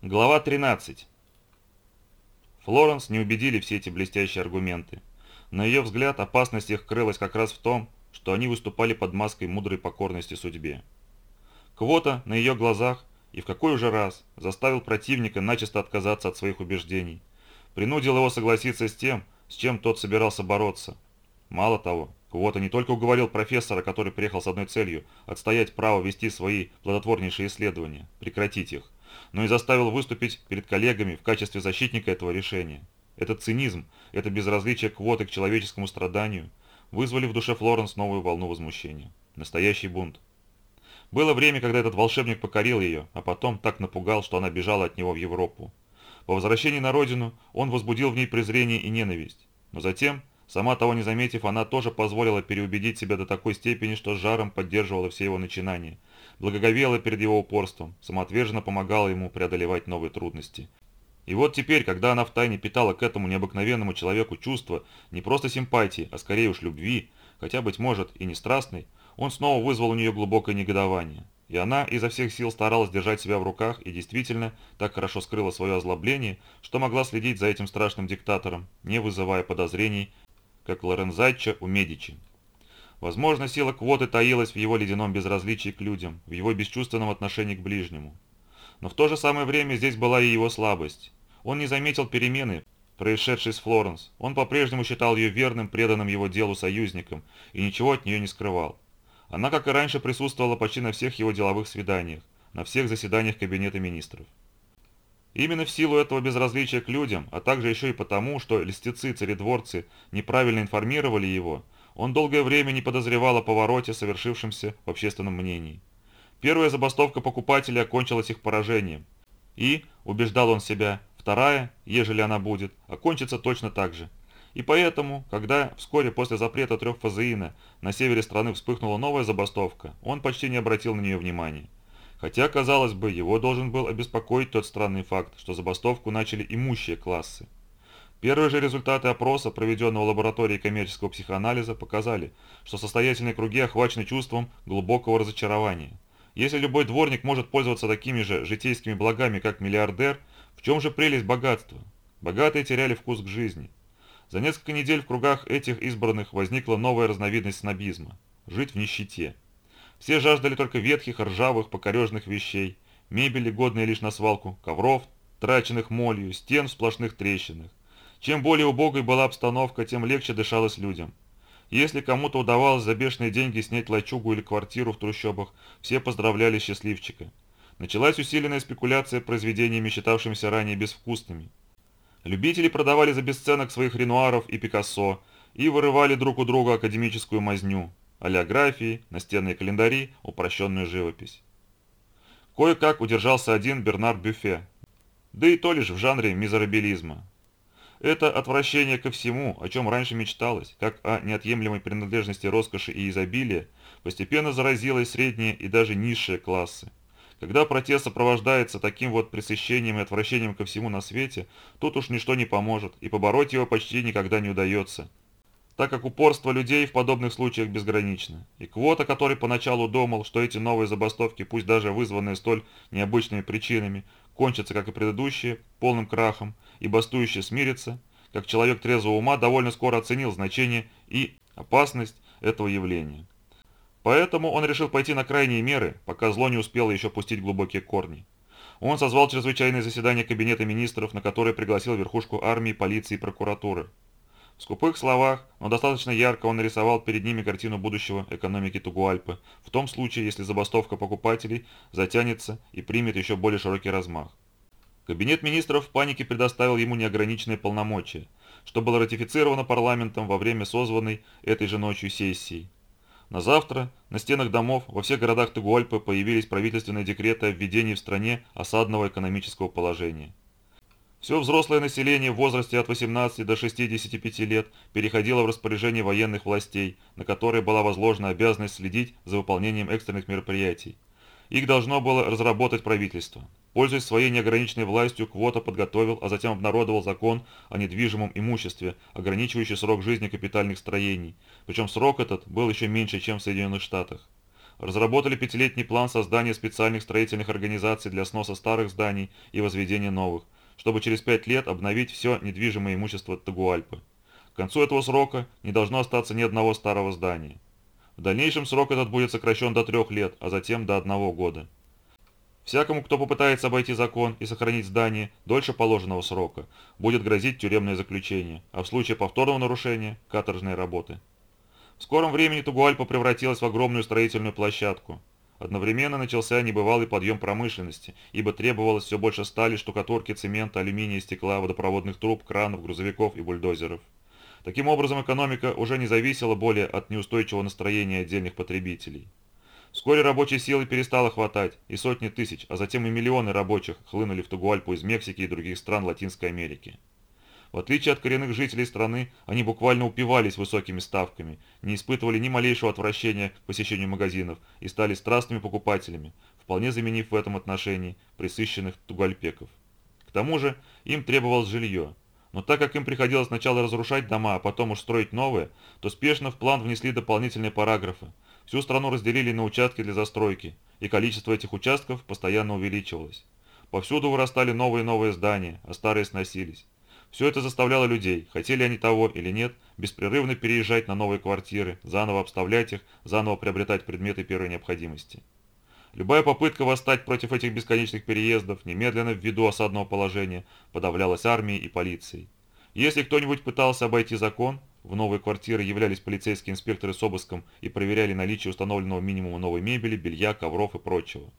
Глава 13. Флоренс не убедили все эти блестящие аргументы. На ее взгляд, опасность их крылась как раз в том, что они выступали под маской мудрой покорности судьбе. Квота на ее глазах и в какой уже раз заставил противника начисто отказаться от своих убеждений, принудил его согласиться с тем, с чем тот собирался бороться. Мало того, Квота не только уговорил профессора, который приехал с одной целью – отстоять право вести свои плодотворнейшие исследования, прекратить их, но и заставил выступить перед коллегами в качестве защитника этого решения. Этот цинизм, это безразличие квоты к человеческому страданию вызвали в душе Флоренс новую волну возмущения. Настоящий бунт. Было время, когда этот волшебник покорил ее, а потом так напугал, что она бежала от него в Европу. По возвращении на родину он возбудил в ней презрение и ненависть. Но затем, сама того не заметив, она тоже позволила переубедить себя до такой степени, что с жаром поддерживала все его начинания, благоговела перед его упорством, самоотверженно помогала ему преодолевать новые трудности. И вот теперь, когда она втайне питала к этому необыкновенному человеку чувство не просто симпатии, а скорее уж любви, хотя, быть может, и не страстной, он снова вызвал у нее глубокое негодование. И она изо всех сил старалась держать себя в руках и действительно так хорошо скрыла свое озлобление, что могла следить за этим страшным диктатором, не вызывая подозрений, как Лорензаччо у Медичи. Возможно, сила квоты таилась в его ледяном безразличии к людям, в его бесчувственном отношении к ближнему. Но в то же самое время здесь была и его слабость. Он не заметил перемены, происшедшей с Флоренс. Он по-прежнему считал ее верным, преданным его делу союзником и ничего от нее не скрывал. Она, как и раньше, присутствовала почти на всех его деловых свиданиях, на всех заседаниях Кабинета министров. Именно в силу этого безразличия к людям, а также еще и потому, что льстецы-царедворцы неправильно информировали его – он долгое время не подозревал о повороте, совершившемся в общественном мнении. Первая забастовка покупателей окончилась их поражением. И, убеждал он себя, вторая, ежели она будет, окончится точно так же. И поэтому, когда вскоре после запрета трех фазеина на севере страны вспыхнула новая забастовка, он почти не обратил на нее внимания. Хотя, казалось бы, его должен был обеспокоить тот странный факт, что забастовку начали имущие классы. Первые же результаты опроса, проведенного в лаборатории коммерческого психоанализа, показали, что состоятельные круги охвачены чувством глубокого разочарования. Если любой дворник может пользоваться такими же житейскими благами, как миллиардер, в чем же прелесть богатства? Богатые теряли вкус к жизни. За несколько недель в кругах этих избранных возникла новая разновидность снобизма – жить в нищете. Все жаждали только ветхих, ржавых, покорежных вещей, мебели, годной лишь на свалку, ковров, траченных молью, стен в сплошных трещинах. Чем более убогой была обстановка, тем легче дышалось людям. Если кому-то удавалось за бешеные деньги снять лачугу или квартиру в трущобах, все поздравляли счастливчика. Началась усиленная спекуляция произведениями, считавшимися ранее безвкусными. Любители продавали за бесценок своих Ренуаров и Пикассо и вырывали друг у друга академическую мазню, олеографии, настенные календари, упрощенную живопись. Кое-как удержался один Бернар Бюфе, да и то лишь в жанре мизерабилизма. Это отвращение ко всему, о чем раньше мечталось, как о неотъемлемой принадлежности роскоши и изобилия, постепенно заразилось средние и даже низшие классы. Когда протест сопровождается таким вот пресыщением и отвращением ко всему на свете, тут уж ничто не поможет, и побороть его почти никогда не удается, так как упорство людей в подобных случаях безгранично. И Квота, который поначалу думал, что эти новые забастовки, пусть даже вызванные столь необычными причинами, кончатся, как и предыдущие, полным крахом, и бастующий смирится, как человек трезвого ума довольно скоро оценил значение и опасность этого явления. Поэтому он решил пойти на крайние меры, пока зло не успело еще пустить глубокие корни. Он созвал чрезвычайное заседание Кабинета министров, на которое пригласил верхушку армии, полиции и прокуратуры. В скупых словах, но достаточно ярко он нарисовал перед ними картину будущего экономики Тугуальпы, в том случае, если забастовка покупателей затянется и примет еще более широкий размах. Кабинет министров в панике предоставил ему неограниченные полномочия, что было ратифицировано парламентом во время созванной этой же ночью сессии. На завтра на стенах домов во всех городах Тугуальпы появились правительственные декреты о введении в стране осадного экономического положения. Все взрослое население в возрасте от 18 до 65 лет переходило в распоряжение военных властей, на которые была возложена обязанность следить за выполнением экстренных мероприятий. Их должно было разработать правительство. Пользуясь своей неограниченной властью, Квота подготовил, а затем обнародовал закон о недвижимом имуществе, ограничивающий срок жизни капитальных строений. Причем срок этот был еще меньше, чем в Соединенных Штатах. разработали пятилетний план создания специальных строительных организаций для сноса старых зданий и возведения новых, чтобы через пять лет обновить все недвижимое имущество Тагуальпы. К концу этого срока не должно остаться ни одного старого здания. В дальнейшем срок этот будет сокращен до трех лет, а затем до одного года. Всякому, кто попытается обойти закон и сохранить здание дольше положенного срока, будет грозить тюремное заключение, а в случае повторного нарушения – каторжные работы. В скором времени Тугуальпа превратилась в огромную строительную площадку. Одновременно начался небывалый подъем промышленности, ибо требовалось все больше стали, штукатурки, цемента, алюминия, стекла, водопроводных труб, кранов, грузовиков и бульдозеров. Таким образом, экономика уже не зависела более от неустойчивого настроения отдельных потребителей. Вскоре рабочей силы перестало хватать, и сотни тысяч, а затем и миллионы рабочих хлынули в Тугуальпу из Мексики и других стран Латинской Америки. В отличие от коренных жителей страны, они буквально упивались высокими ставками, не испытывали ни малейшего отвращения к посещению магазинов и стали страстными покупателями, вполне заменив в этом отношении присыщенных тугальпеков. К тому же им требовалось жилье, но так как им приходилось сначала разрушать дома, а потом уж строить новые, то спешно в план внесли дополнительные параграфы. Всю страну разделили на участки для застройки, и количество этих участков постоянно увеличивалось. Повсюду вырастали новые и новые здания, а старые сносились. Все это заставляло людей, хотели они того или нет, беспрерывно переезжать на новые квартиры, заново обставлять их, заново приобретать предметы первой необходимости. Любая попытка восстать против этих бесконечных переездов, немедленно ввиду осадного положения, подавлялась армией и полицией. Если кто-нибудь пытался обойти закон, в новые квартиры являлись полицейские инспекторы с обыском и проверяли наличие установленного минимума новой мебели, белья, ковров и прочего.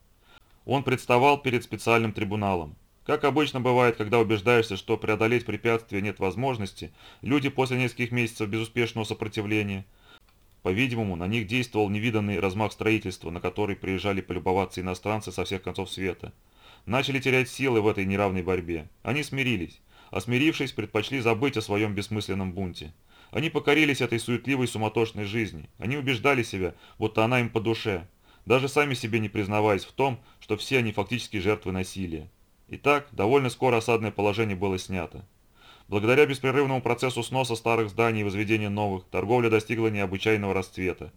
Он представал перед специальным трибуналом. Как обычно бывает, когда убеждаешься, что преодолеть препятствия нет возможности, люди после нескольких месяцев безуспешного сопротивления – по-видимому, на них действовал невиданный размах строительства, на который приезжали полюбоваться иностранцы со всех концов света. Начали терять силы в этой неравной борьбе. Они смирились, а смирившись, предпочли забыть о своем бессмысленном бунте. Они покорились этой суетливой суматошной жизни. Они убеждали себя, будто она им по душе, даже сами себе не признаваясь в том, что все они фактически жертвы насилия. Итак, довольно скоро осадное положение было снято. Благодаря беспрерывному процессу сноса старых зданий и возведения новых, торговля достигла необычайного расцвета.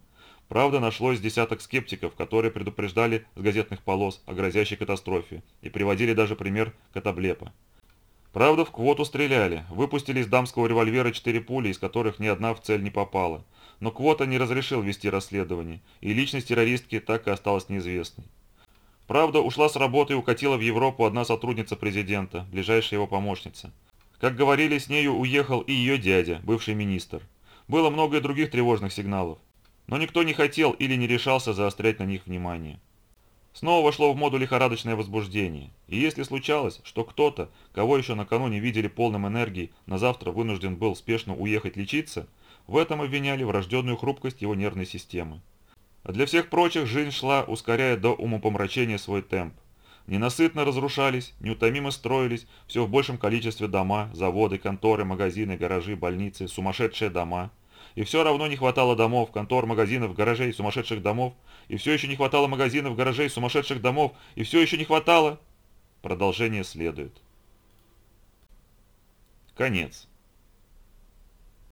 Правда, нашлось десяток скептиков, которые предупреждали с газетных полос о грозящей катастрофе и приводили даже пример Катаблепа. Правда, в квоту стреляли, выпустили из дамского револьвера четыре пули, из которых ни одна в цель не попала. Но Квота не разрешил вести расследование, и личность террористки так и осталась неизвестной. Правда, ушла с работы и укатила в Европу одна сотрудница президента, ближайшая его помощница. Как говорили, с нею уехал и ее дядя, бывший министр. Было много и других тревожных сигналов. Но никто не хотел или не решался заострять на них внимание. Снова вошло в моду лихорадочное возбуждение. И если случалось, что кто-то, кого еще накануне видели полным энергии, на завтра вынужден был спешно уехать лечиться, в этом обвиняли врожденную хрупкость его нервной системы. Для всех прочих жизнь шла, ускоряя до умопомрачения свой темп. Ненасытно разрушались, неутомимо строились все в большем количестве дома, заводы, конторы, магазины, гаражи, больницы, сумасшедшие дома. И все равно не хватало домов, контор, магазинов, гаражей, сумасшедших домов. И все еще не хватало магазинов, гаражей, сумасшедших домов. И все еще не хватало. Продолжение следует. Конец.